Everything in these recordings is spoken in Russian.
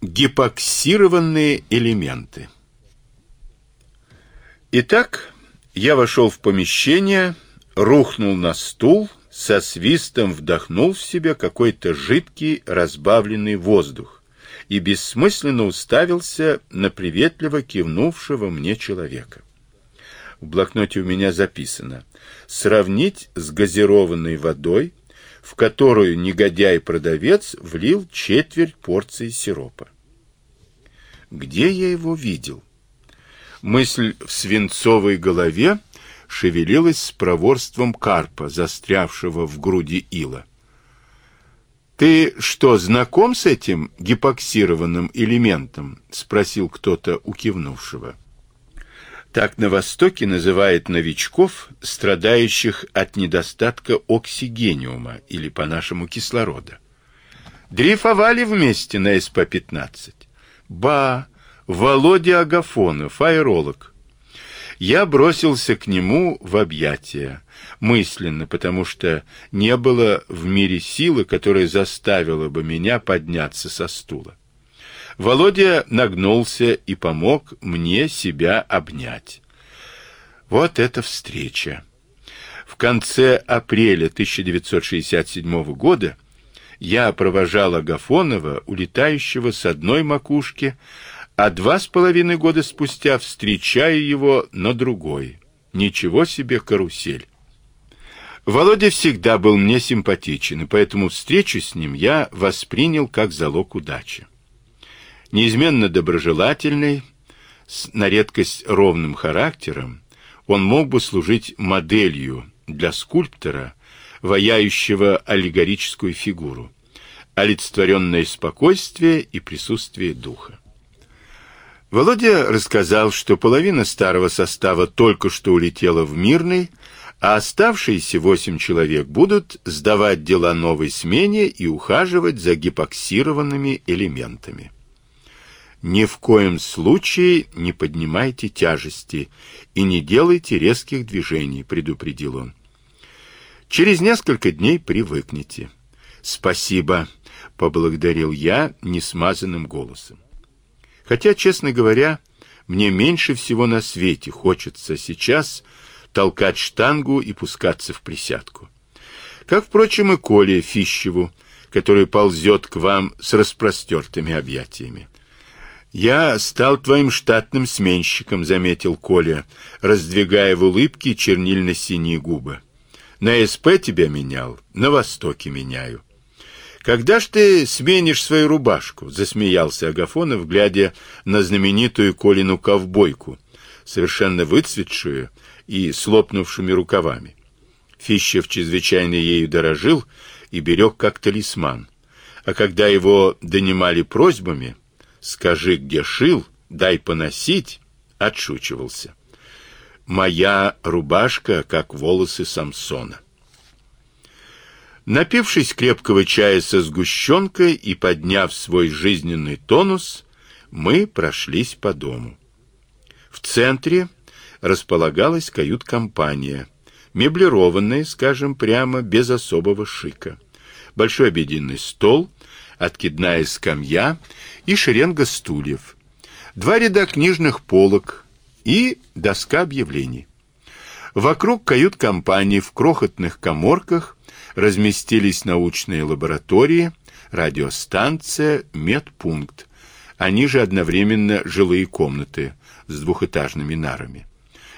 Гипоксированные элементы. Итак, я вошел в помещение, рухнул на стул, со свистом вдохнул в себя какой-то жидкий разбавленный воздух и бессмысленно уставился на приветливо кивнувшего мне человека. В блокноте у меня записано «Сравнить с газированной водой в которую негодяй-продавец влил четверть порции сиропа. Где я его видел? Мысль в свинцовой голове шевелилась с проворством карпа, застрявшего в груди ила. «Ты что, знаком с этим гипоксированным элементом?» — спросил кто-то у кивнувшего. Так на Востоке называют новичков, страдающих от недостатка оксигениума или по-нашему кислорода. Дрейфовали вместе на СП-15. Ба, Володя Агафонов, аэролог. Я бросился к нему в объятия, мысленно, потому что не было в мире силы, которая заставила бы меня подняться со стула. Володя нагнулся и помог мне себя обнять. Вот эта встреча. В конце апреля 1967 года я провожал Агафонова, улетающего с одной макушки, а два с половиной года спустя встречаю его на другой. Ничего себе карусель. Володя всегда был мне симпатичен, и поэтому встречу с ним я воспринял как залог удачи неизменно доброжелательный, с на редкость ровным характером, он мог бы служить моделью для скульптора, ваяющего аллегорическую фигуру, олицетворенное спокойствие и присутствие духа. Володя рассказал, что половина старого состава только что улетела в Мирный, а оставшиеся восемь человек будут сдавать дела новой смене и ухаживать за гипоксированными элементами. Ни в коем случае не поднимайте тяжести и не делайте резких движений, предупредил он. Через несколько дней привыкнете. Спасибо, поблагодарил я несмазанным голосом. Хотя, честно говоря, мне меньше всего на свете хочется сейчас толкать штангу и пускаться в присядку. Как, впрочем, и Коле Фищеву, который ползет к вам с распростертыми объятиями. Я стал твоим штатным сменщиком, заметил Коля, раздвигая в улыбке чернильно-синие губы. На СП тебя менял, на Востоке меняю. Когда ж ты сменишь свою рубашку? засмеялся Агафонов, глядя на знаменитую Колину ковбойку, совершенно выцветшую и с лопнувшими рукавами. Фищев чрезвычайно ею дорожил и берег как талисман. А когда его донимали просьбами, скажи, где шил, дай поносить, отшучивался. Моя рубашка, как волосы Самсона. Напившись крепкого чая со сгущенкой и подняв свой жизненный тонус, мы прошлись по дому. В центре располагалась кают-компания, меблированная, скажем прямо, без особого шика. Большой обеденный стол, откидная скамья и шеренга стульев, два ряда книжных полок и доска объявлений. Вокруг кают-компании в крохотных каморках разместились научные лаборатории, радиостанция, медпункт, они же одновременно жилые комнаты с двухэтажными нарами.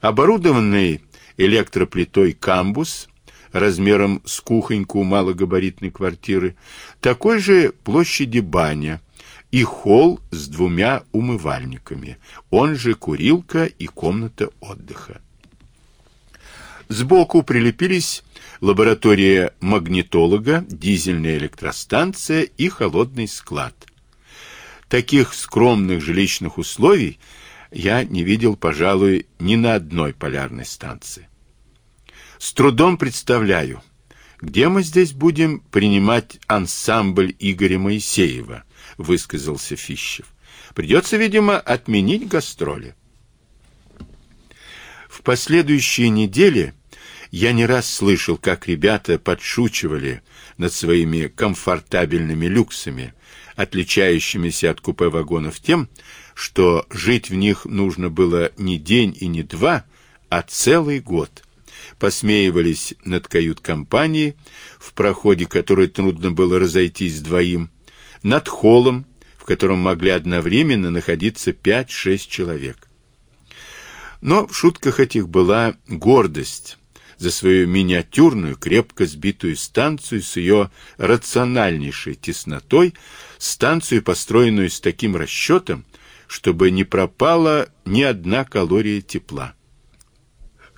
Оборудованный электроплитой камбус размером с кухоньку малогабаритной квартиры, такой же площади баня и холл с двумя умывальниками, он же курилка и комната отдыха. Сбоку прилепились лаборатория магнитолога, дизельная электростанция и холодный склад. Таких скромных жилищных условий я не видел, пожалуй, ни на одной полярной станции. С трудом представляю, где мы здесь будем принимать ансамбль Игоря Моисеева, высказался Фищев. Придется, видимо, отменить гастроли. В последующие недели Я не раз слышал, как ребята подшучивали над своими комфортабельными люксами, отличающимися от купе вагонов тем, что жить в них нужно было не день и не два, а целый год. Посмеивались над кают-компанией, в проходе которой трудно было разойтись двоим, над холлом, в котором могли одновременно находиться пять-шесть человек. Но в шутках этих была гордость за свою миниатюрную, крепко сбитую станцию с ее рациональнейшей теснотой, станцию, построенную с таким расчетом, чтобы не пропала ни одна калория тепла.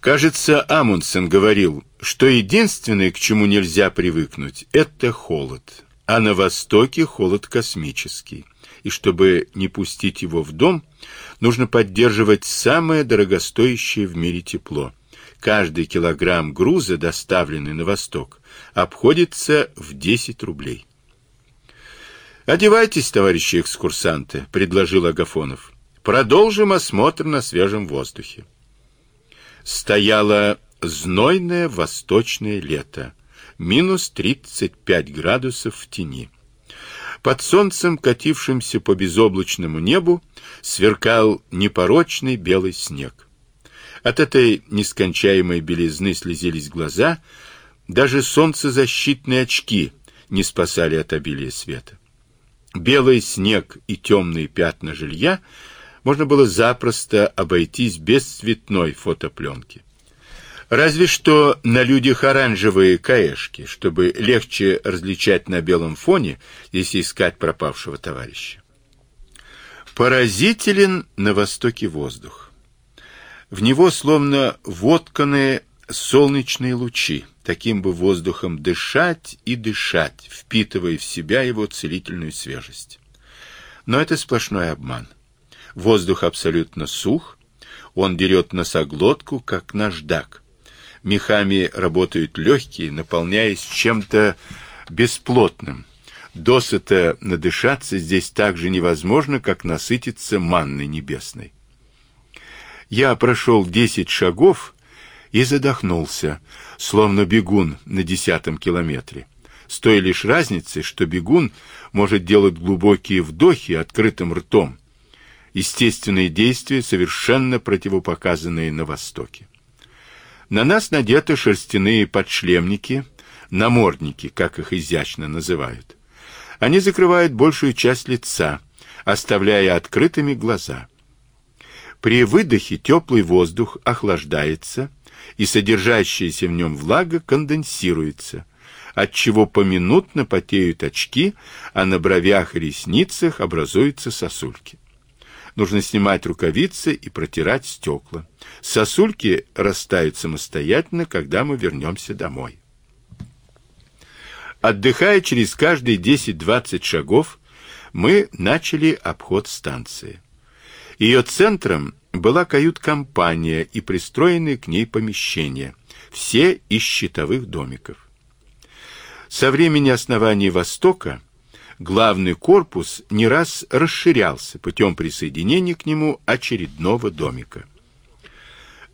Кажется, Амундсен говорил, что единственное, к чему нельзя привыкнуть, это холод, а на востоке холод космический. И чтобы не пустить его в дом, нужно поддерживать самое дорогостоящее в мире тепло. Каждый килограмм груза, доставленный на восток, обходится в 10 рублей. Одевайтесь, товарищи экскурсанты, предложил Агафонов. Продолжим осмотр на свежем воздухе. Стояло знойное восточное лето, минус 35 градусов в тени. Под солнцем, катившимся по безоблачному небу, сверкал непорочный белый снег. От этой нескончаемой белизны слезились глаза, даже солнцезащитные очки не спасали от обилия света. Белый снег и темные пятна жилья можно было запросто обойтись без цветной фотопленки. Разве что на людях оранжевые каешки, чтобы легче различать на белом фоне, если искать пропавшего товарища. Поразителен на востоке воздух. В него словно вотканы солнечные лучи. Таким бы воздухом дышать и дышать, впитывая в себя его целительную свежесть. Но это сплошной обман. Воздух абсолютно сух, он дерет носоглотку, как наждак. Мехами работают легкие, наполняясь чем-то бесплотным. Досыта надышаться здесь так же невозможно, как насытиться манной небесной. Я прошел десять шагов и задохнулся, словно бегун на десятом километре. С той лишь разницей, что бегун может делать глубокие вдохи открытым ртом. Естественные действия, совершенно противопоказанные на Востоке. На нас надеты шерстяные подшлемники, намордники, как их изящно называют. Они закрывают большую часть лица, оставляя открытыми глаза. При выдохе теплый воздух охлаждается, и содержащаяся в нем влага конденсируется, отчего поминутно потеют очки, а на бровях и ресницах образуются сосульки. Нужно снимать рукавицы и протирать стекла. Сосульки растают самостоятельно, когда мы вернемся домой. Отдыхая через каждые 10-20 шагов, мы начали обход станции. Ее центром была кают-компания и пристроенные к ней помещения, все из щитовых домиков. Со времени основания Востока главный корпус не раз расширялся путем присоединения к нему очередного домика.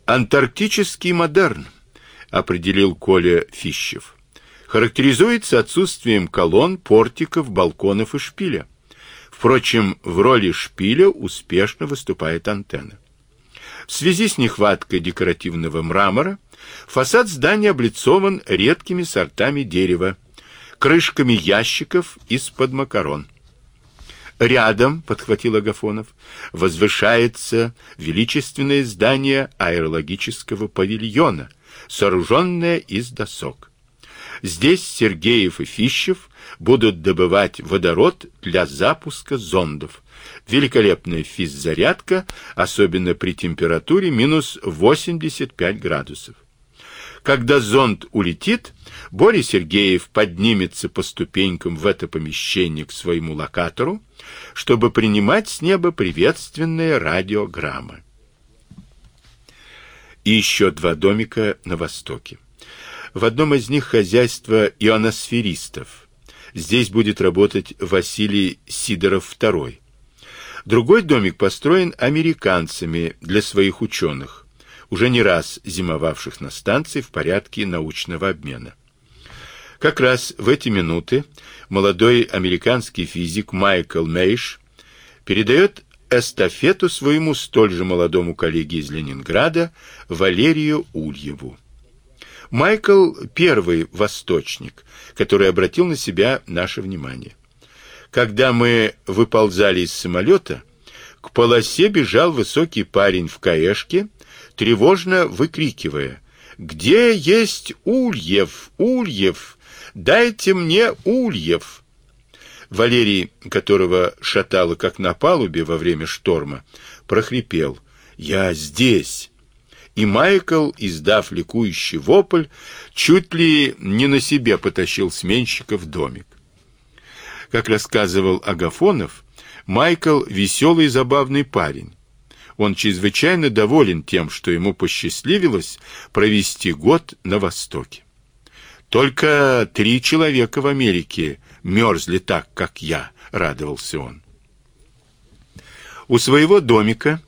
Антарктический модерн, определил Коля Фищев, характеризуется отсутствием колонн, портиков, балконов и шпиля. Впрочем, в роли шпиля успешно выступает антенна. В связи с нехваткой декоративного мрамора фасад здания облицован редкими сортами дерева, крышками ящиков из-под макарон. Рядом, подхватил Агафонов, возвышается величественное здание аэрологического павильона, сооруженное из досок. Здесь Сергеев и Фищев будут добывать водород для запуска зондов. Великолепная физзарядка, особенно при температуре минус 85 градусов. Когда зонд улетит, Борис Сергеев поднимется по ступенькам в это помещение к своему локатору, чтобы принимать с неба приветственные радиограммы. И еще два домика на востоке. В одном из них хозяйство ионосферистов. Здесь будет работать Василий Сидоров II. Другой домик построен американцами для своих ученых. Уже не раз зимовавших на станции в порядке научного обмена. Как раз в эти минуты молодой американский физик Майкл Мейш передает эстафету своему столь же молодому коллеге из Ленинграда Валерию Ульеву. Майкл первый восточник, который обратил на себя наше внимание. Когда мы выползали из самолета, к полосе бежал высокий парень в каешке, тревожно выкрикивая: "Где есть Ульев? Ульев! Дайте мне Ульев!" Валерий, которого шатало как на палубе во время шторма, прохрипел: "Я здесь!" И Майкл, издав ликующий вопль, чуть ли не на себе потащил сменщика в домик. Как рассказывал Агафонов, Майкл веселый и забавный парень. Он чрезвычайно доволен тем, что ему посчастливилось провести год на Востоке. Только три человека в Америке мерзли так, как я, радовался он. У своего домика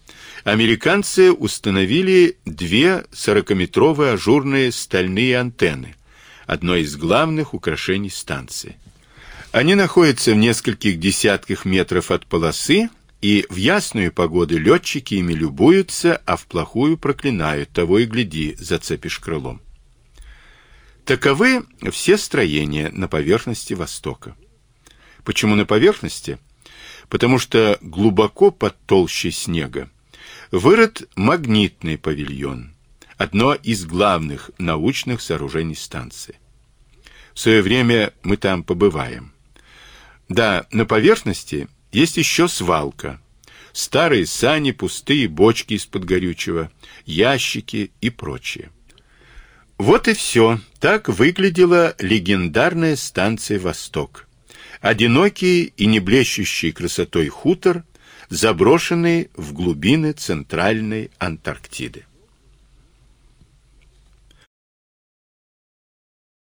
американцы установили две сорокаметровые ажурные стальные антенны, одно из главных украшений станции. Они находятся в нескольких десятках метров от полосы, и в ясную погоду летчики ими любуются, а в плохую проклинают, того и гляди, зацепишь крылом. Таковы все строения на поверхности Востока. Почему на поверхности? Потому что глубоко под толщей снега вырыт магнитный павильон, одно из главных научных сооружений станции. В свое время мы там побываем. Да, на поверхности есть еще свалка. Старые сани, пустые бочки из-под горючего, ящики и прочее. Вот и все. Так выглядела легендарная станция Восток. Одинокий и не блещущий красотой хутор, заброшенный в глубины центральной Антарктиды.